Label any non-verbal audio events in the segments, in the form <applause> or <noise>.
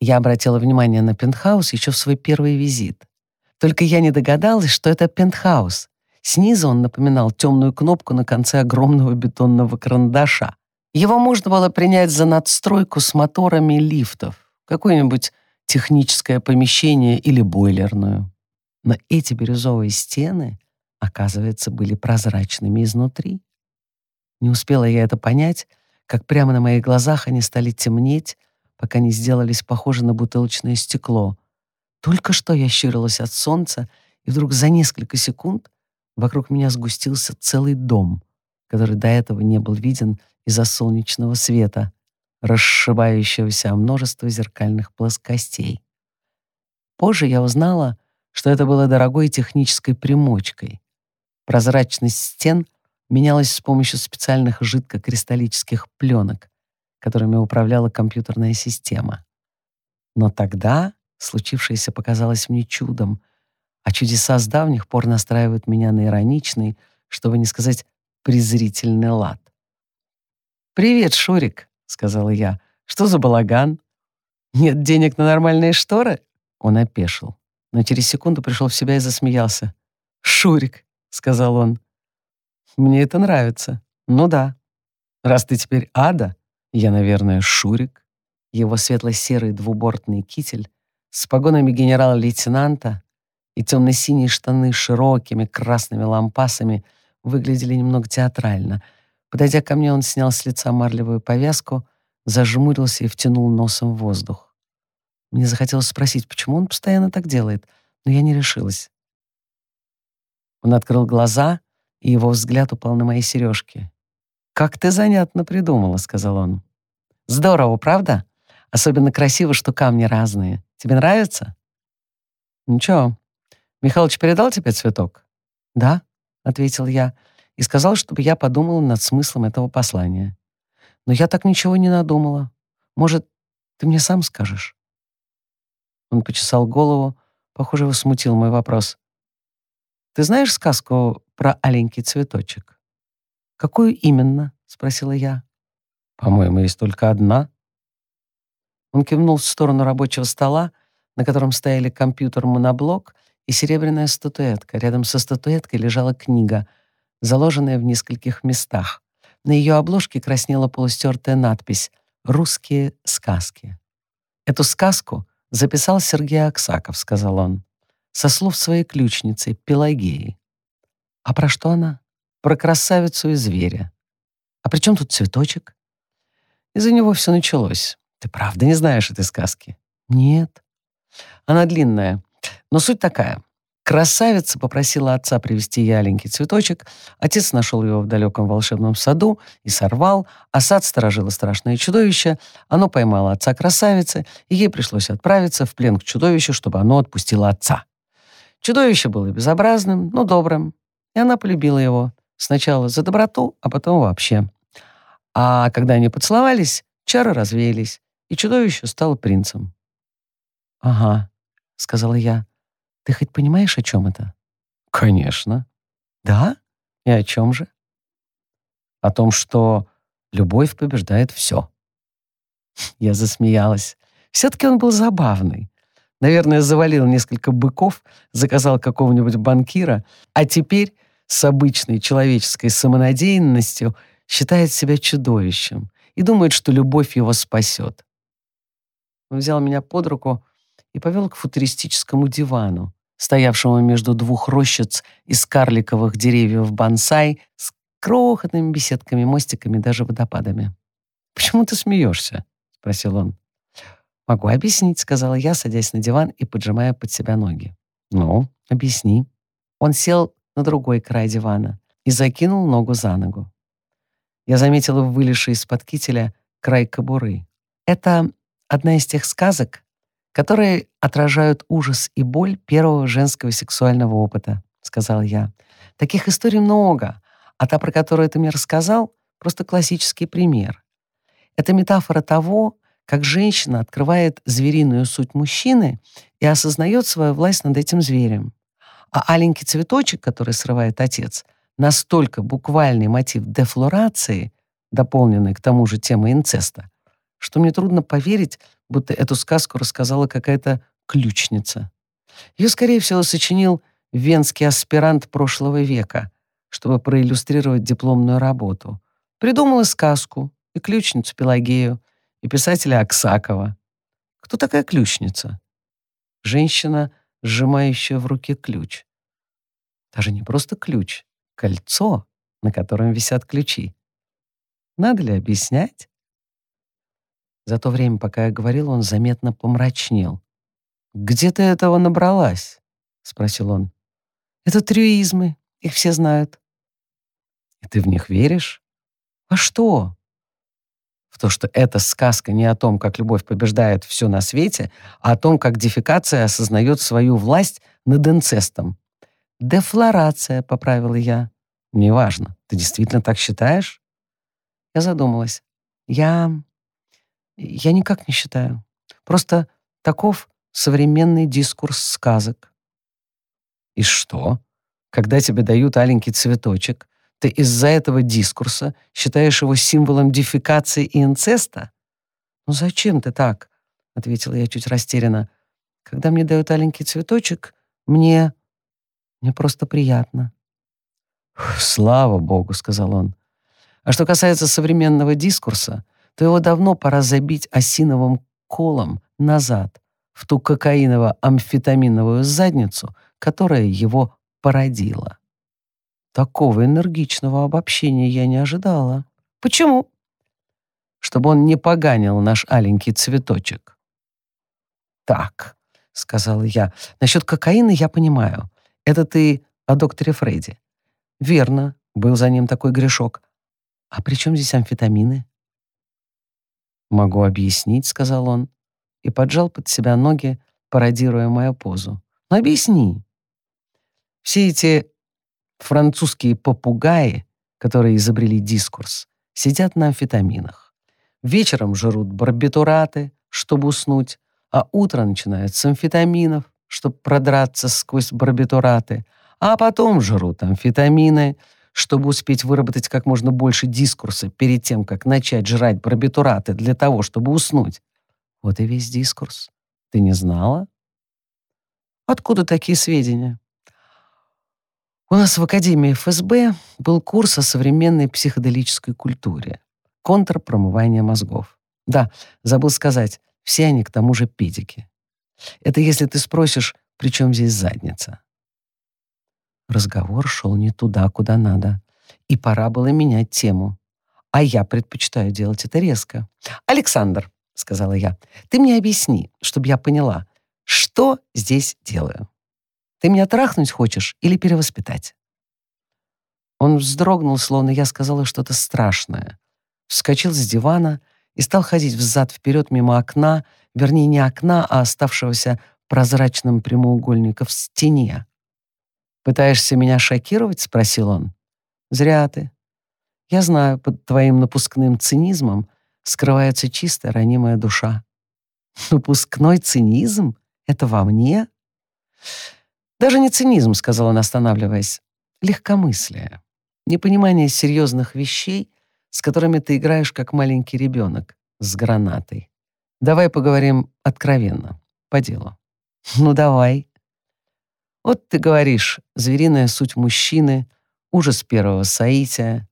Я обратила внимание на пентхаус еще в свой первый визит. Только я не догадалась, что это пентхаус. Снизу он напоминал темную кнопку на конце огромного бетонного карандаша. Его можно было принять за надстройку с моторами лифтов, какое-нибудь техническое помещение или бойлерную. Но эти бирюзовые стены, оказывается, были прозрачными изнутри. Не успела я это понять, как прямо на моих глазах они стали темнеть, пока не сделались похожи на бутылочное стекло. Только что я щурилась от солнца, и вдруг за несколько секунд вокруг меня сгустился целый дом, который до этого не был виден из-за солнечного света, расшибающегося о множество зеркальных плоскостей. Позже я узнала, что это было дорогой технической примочкой. Прозрачность стен менялась с помощью специальных жидкокристаллических пленок, которыми управляла компьютерная система. Но тогда случившееся показалось мне чудом, а чудеса с давних пор настраивают меня на ироничный, чтобы не сказать презрительный лад. «Привет, Шурик», — сказала я. «Что за балаган? Нет денег на нормальные шторы?» Он опешил, но через секунду пришел в себя и засмеялся. «Шурик», — сказал он. «Мне это нравится. Ну да. Раз ты теперь ада, я, наверное, Шурик». Его светло-серый двубортный китель с погонами генерала-лейтенанта и темно-синие штаны с широкими красными лампасами выглядели немного театрально. Подойдя ко мне, он снял с лица марлевую повязку, зажмурился и втянул носом воздух. Мне захотелось спросить, почему он постоянно так делает, но я не решилась. Он открыл глаза, и его взгляд упал на мои сережки. «Как ты занятно придумала», — сказал он. «Здорово, правда? Особенно красиво, что камни разные. Тебе нравится?» «Ничего. Михалыч передал тебе цветок?» «Да», — ответил я, и сказал, чтобы я подумала над смыслом этого послания. «Но я так ничего не надумала. Может, ты мне сам скажешь?» Он почесал голову. Похоже, его смутил мой вопрос. «Ты знаешь сказку про аленький цветочек?» «Какую именно?» — спросила я. «По-моему, есть только одна», он кивнул в сторону рабочего стола, на котором стояли компьютер-моноблок и серебряная статуэтка. Рядом со статуэткой лежала книга, заложенная в нескольких местах. На ее обложке краснела полустертая надпись «Русские сказки». «Эту сказку записал Сергей Аксаков», — сказал он, со слов своей ключницы Пелагеи. «А про что она?» «Про красавицу и зверя». «А при чем тут цветочек?» Из-за него все началось. Ты правда не знаешь этой сказки? Нет. Она длинная, но суть такая. Красавица попросила отца привезти ей аленький цветочек. Отец нашел его в далеком волшебном саду и сорвал, а сад сторожило страшное чудовище. Оно поймало отца красавицы, и ей пришлось отправиться в плен к чудовищу, чтобы оно отпустило отца. Чудовище было безобразным, но добрым, и она полюбила его. Сначала за доброту, а потом вообще. А когда они поцеловались, чары развеялись, и чудовище стало принцем. «Ага», — сказала я. «Ты хоть понимаешь, о чем это?» «Конечно». «Да? И о чем же?» «О том, что любовь побеждает все». <laughs> Я засмеялась. Все-таки он был забавный. Наверное, завалил несколько быков, заказал какого-нибудь банкира, а теперь с обычной человеческой самонадеянностью считает себя чудовищем и думает, что любовь его спасет. Он взял меня под руку и повел к футуристическому дивану, стоявшему между двух рощиц из карликовых деревьев бонсай с крохотными беседками, мостиками, даже водопадами. «Почему ты смеешься?» — спросил он. «Могу объяснить», — сказала я, садясь на диван и поджимая под себя ноги. «Ну, объясни». Он сел на другой край дивана и закинул ногу за ногу. Я заметила в вылезшей из-под кителя край кобуры. Это одна из тех сказок, которые отражают ужас и боль первого женского сексуального опыта, сказал я. Таких историй много, а та, про которую ты мне рассказал, просто классический пример. Это метафора того, как женщина открывает звериную суть мужчины и осознает свою власть над этим зверем. А аленький цветочек, который срывает отец, настолько буквальный мотив дефлорации, дополненный к тому же темой инцеста, что мне трудно поверить, будто эту сказку рассказала какая-то ключница. Ее, скорее всего, сочинил венский аспирант прошлого века, чтобы проиллюстрировать дипломную работу. Придумала сказку и ключницу Пелагею, и писателя Аксакова. Кто такая ключница? Женщина, сжимающая в руке ключ. Даже не просто ключ, кольцо, на котором висят ключи. Надо ли объяснять? За то время, пока я говорил, он заметно помрачнел. «Где ты этого набралась?» — спросил он. «Это трюизмы, их все знают». «И ты в них веришь?» «А что?» «В то, что эта сказка не о том, как любовь побеждает все на свете, а о том, как дефекация осознает свою власть над инцестом». «Дефлорация», — поправила я. «Неважно. Ты действительно так считаешь?» Я задумалась. «Я... я никак не считаю. Просто таков современный дискурс сказок. И что? Когда тебе дают аленький цветочек, ты из-за этого дискурса считаешь его символом дефекации и инцеста? «Ну зачем ты так?» — ответила я чуть растерянно. «Когда мне дают аленький цветочек, мне... мне просто приятно». «Слава Богу», — сказал он. «А что касается современного дискурса, то его давно пора забить осиновым колом назад, в ту кокаиново-амфетаминовую задницу, которая его породила. Такого энергичного обобщения я не ожидала. Почему? Чтобы он не поганил наш аленький цветочек. Так, — сказала я, — насчет кокаина я понимаю. Это ты о докторе Фредди. Верно, был за ним такой грешок. А при чем здесь амфетамины? Могу объяснить, — сказал он и поджал под себя ноги, пародируя мою позу. «Ну, объясни». Все эти французские попугаи, которые изобрели дискурс, сидят на амфетаминах. Вечером жрут барбитураты, чтобы уснуть, а утро начинают с амфетаминов, чтобы продраться сквозь барбитураты, а потом жрут амфетамины, чтобы успеть выработать как можно больше дискурса перед тем, как начать жрать барбитураты для того, чтобы уснуть. Вот и весь дискурс. Ты не знала? Откуда такие сведения? У нас в Академии ФСБ был курс о современной психоделической культуре. Контрпромывание мозгов. Да, забыл сказать, все они к тому же педики. Это если ты спросишь, при чем здесь задница? Разговор шел не туда, куда надо. И пора было менять тему. А я предпочитаю делать это резко. «Александр, — сказала я. «Ты мне объясни, чтобы я поняла, что здесь делаю. Ты меня трахнуть хочешь или перевоспитать?» Он вздрогнул, словно я сказала что-то страшное. Вскочил с дивана и стал ходить взад-вперед мимо окна, вернее, не окна, а оставшегося прозрачным прямоугольника в стене. «Пытаешься меня шокировать?» — спросил он. «Зря ты. Я знаю, под твоим напускным цинизмом скрывается чистая ранимая душа. Напускной цинизм? Это во мне? Даже не цинизм, сказал он, останавливаясь. Легкомыслие. Непонимание серьезных вещей, с которыми ты играешь как маленький ребенок с гранатой. Давай поговорим откровенно, по делу. <laughs> Ну давай. Вот ты говоришь, звериная суть мужчины, ужас первого соития,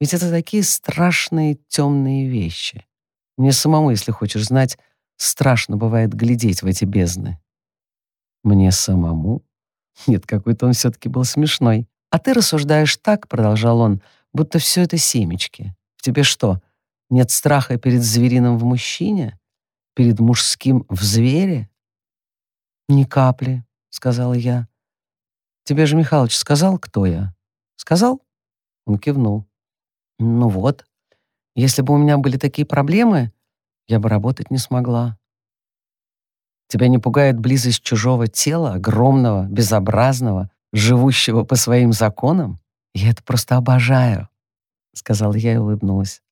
ведь это такие страшные темные вещи. Мне самому, если хочешь знать, страшно бывает глядеть в эти бездны. Мне самому? Нет, какой-то он все-таки был смешной. А ты рассуждаешь так, продолжал он, будто все это семечки. В тебе что, нет страха перед звериным в мужчине? Перед мужским в звере? Ни капли, сказала я. Тебе же Михалыч сказал, кто я? Сказал? Он кивнул. Ну вот, если бы у меня были такие проблемы, я бы работать не смогла. Тебя не пугает близость чужого тела, огромного, безобразного, живущего по своим законам? Я это просто обожаю, — сказала я и улыбнулась.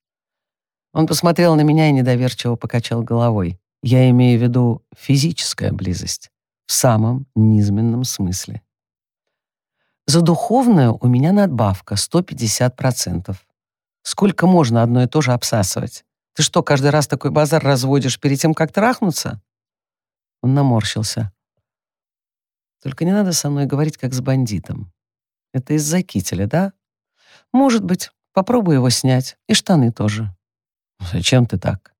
Он посмотрел на меня и недоверчиво покачал головой. Я имею в виду физическая близость, в самом низменном смысле. За духовную у меня надбавка 150%. Сколько можно одно и то же обсасывать? Ты что, каждый раз такой базар разводишь перед тем, как трахнуться?» Он наморщился. «Только не надо со мной говорить, как с бандитом. Это из-за кителя, да? Может быть. Попробуй его снять. И штаны тоже». «Зачем ты так?»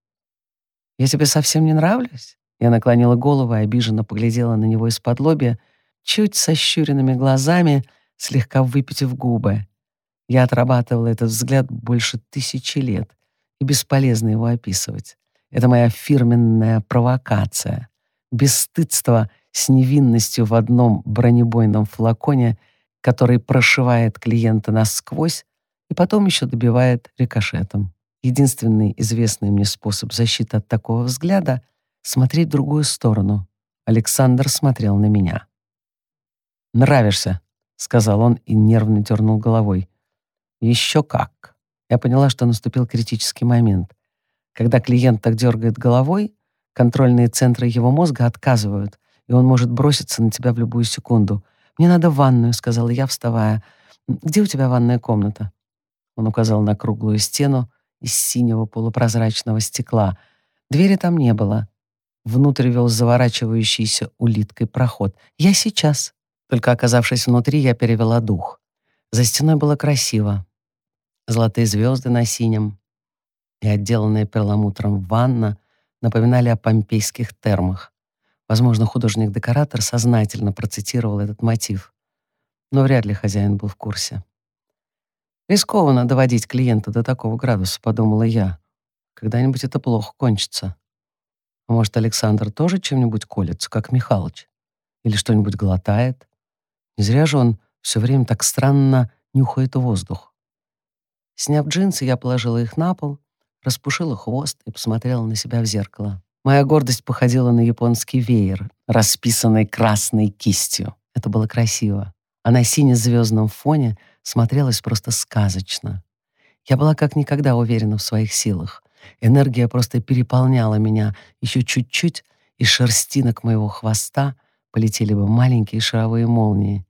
«Я тебе совсем не нравлюсь?» Я наклонила голову и обиженно поглядела на него из-под лобья, чуть сощуренными глазами, слегка выпитив губы. Я отрабатывала этот взгляд больше тысячи лет, и бесполезно его описывать. Это моя фирменная провокация. Бесстыдство с невинностью в одном бронебойном флаконе, который прошивает клиента насквозь и потом еще добивает рикошетом. Единственный известный мне способ защиты от такого взгляда — смотреть в другую сторону. Александр смотрел на меня. «Нравишься», — сказал он и нервно дернул головой. «Еще как». Я поняла, что наступил критический момент. Когда клиент так дергает головой, контрольные центры его мозга отказывают, и он может броситься на тебя в любую секунду. «Мне надо в ванную», — сказала я, вставая. «Где у тебя ванная комната?» Он указал на круглую стену из синего полупрозрачного стекла. Двери там не было. Внутрь вел заворачивающийся улиткой проход. «Я сейчас». Только оказавшись внутри, я перевела дух. За стеной было красиво. Золотые звезды на синем и отделанная перламутром ванна напоминали о помпейских термах. Возможно, художник-декоратор сознательно процитировал этот мотив. Но вряд ли хозяин был в курсе. «Рискованно доводить клиента до такого градуса», — подумала я. «Когда-нибудь это плохо кончится. А может, Александр тоже чем-нибудь колется, как Михалыч? Или что-нибудь глотает? Не зря же он все время так странно нюхает воздух. Сняв джинсы, я положила их на пол, распушила хвост и посмотрела на себя в зеркало. Моя гордость походила на японский веер, расписанный красной кистью. Это было красиво. А на сине-звездном фоне смотрелось просто сказочно. Я была как никогда уверена в своих силах. Энергия просто переполняла меня. Еще чуть-чуть, и шерстинок моего хвоста полетели бы маленькие шаровые молнии.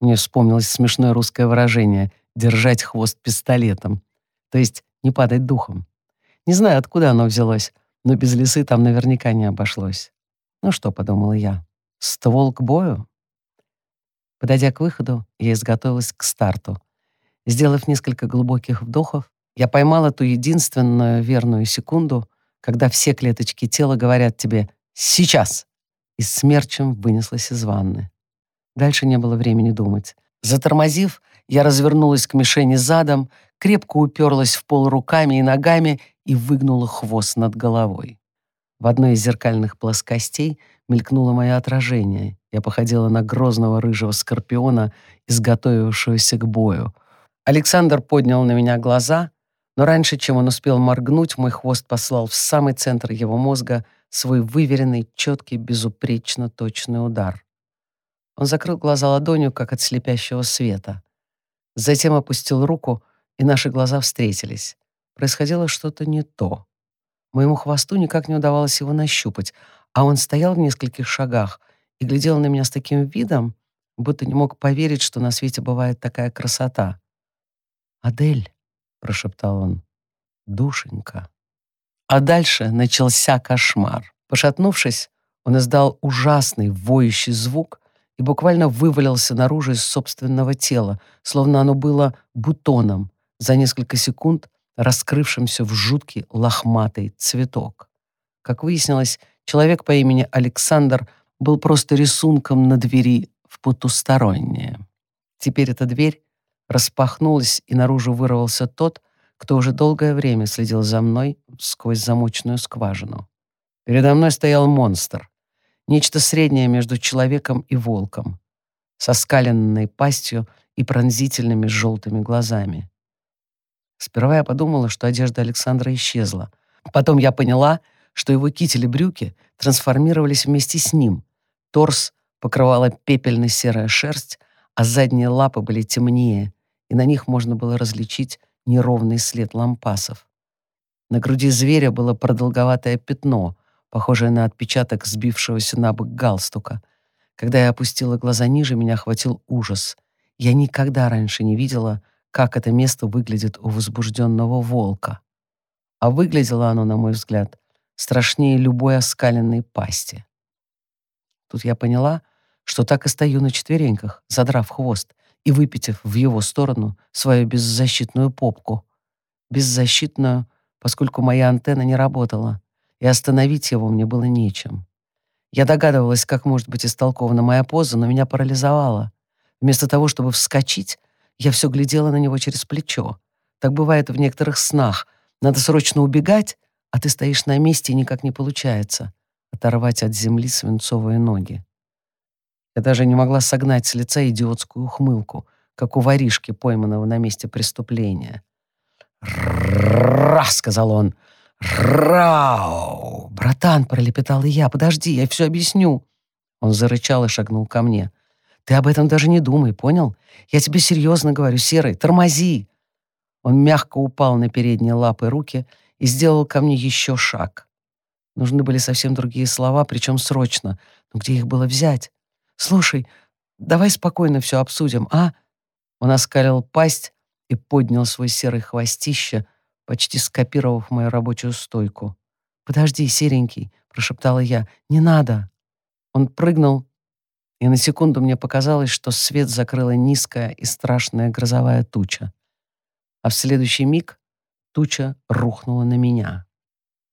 Мне вспомнилось смешное русское выражение «держать хвост пистолетом», то есть не падать духом. Не знаю, откуда оно взялось, но без лисы там наверняка не обошлось. Ну что, подумала я, ствол к бою? Подойдя к выходу, я изготовилась к старту. Сделав несколько глубоких вдохов, я поймала ту единственную верную секунду, когда все клеточки тела говорят тебе «сейчас!» и смерчем вынеслась из ванны. Дальше не было времени думать. Затормозив, я развернулась к мишени задом, крепко уперлась в пол руками и ногами и выгнула хвост над головой. В одной из зеркальных плоскостей мелькнуло мое отражение. Я походила на грозного рыжего скорпиона, изготовившегося к бою. Александр поднял на меня глаза, но раньше, чем он успел моргнуть, мой хвост послал в самый центр его мозга свой выверенный, четкий, безупречно точный удар. Он закрыл глаза ладонью, как от слепящего света. Затем опустил руку, и наши глаза встретились. Происходило что-то не то. Моему хвосту никак не удавалось его нащупать, а он стоял в нескольких шагах и глядел на меня с таким видом, будто не мог поверить, что на свете бывает такая красота. «Адель», — прошептал он, — «душенька». А дальше начался кошмар. Пошатнувшись, он издал ужасный воющий звук и буквально вывалился наружу из собственного тела, словно оно было бутоном, за несколько секунд раскрывшимся в жуткий лохматый цветок. Как выяснилось, человек по имени Александр был просто рисунком на двери в потустороннее. Теперь эта дверь распахнулась, и наружу вырвался тот, кто уже долгое время следил за мной сквозь замочную скважину. Передо мной стоял монстр, нечто среднее между человеком и волком, со скаленной пастью и пронзительными желтыми глазами. Сперва я подумала, что одежда Александра исчезла. Потом я поняла, что его китель и брюки трансформировались вместе с ним. Торс покрывала пепельно-серая шерсть, а задние лапы были темнее, и на них можно было различить неровный след лампасов. На груди зверя было продолговатое пятно, похожее на отпечаток сбившегося на бок галстука. Когда я опустила глаза ниже, меня охватил ужас. Я никогда раньше не видела, как это место выглядит у возбужденного волка. а выглядело оно, на мой взгляд, страшнее любой оскаленной пасти. Тут я поняла, что так и стою на четвереньках, задрав хвост и выпитив в его сторону свою беззащитную попку. Беззащитную, поскольку моя антенна не работала, и остановить его мне было нечем. Я догадывалась, как может быть истолкована моя поза, но меня парализовало. Вместо того, чтобы вскочить, я все глядела на него через плечо. Так бывает в некоторых снах. Надо срочно убегать, а ты стоишь на месте, и никак не получается оторвать от земли свинцовые ноги. Я даже не могла согнать с лица идиотскую ухмылку, как у воришки, пойманного на месте преступления. «Ра!» — сказал он. «Рау!» «Братан!» — пролепетал я. «Подожди, я все объясню!» Он зарычал и шагнул ко мне. «Ты об этом даже не думай, понял? Я тебе серьезно говорю, Серый, тормози!» Он мягко упал на передние лапы руки и сделал ко мне еще шаг. Нужны были совсем другие слова, причем срочно. Но где их было взять? «Слушай, давай спокойно все обсудим, а?» Он оскалил пасть и поднял свой серый хвостище, почти скопировав мою рабочую стойку. «Подожди, серенький», — прошептала я, — «не надо». Он прыгнул, и на секунду мне показалось, что свет закрыла низкая и страшная грозовая туча. А в следующий миг туча рухнула на меня.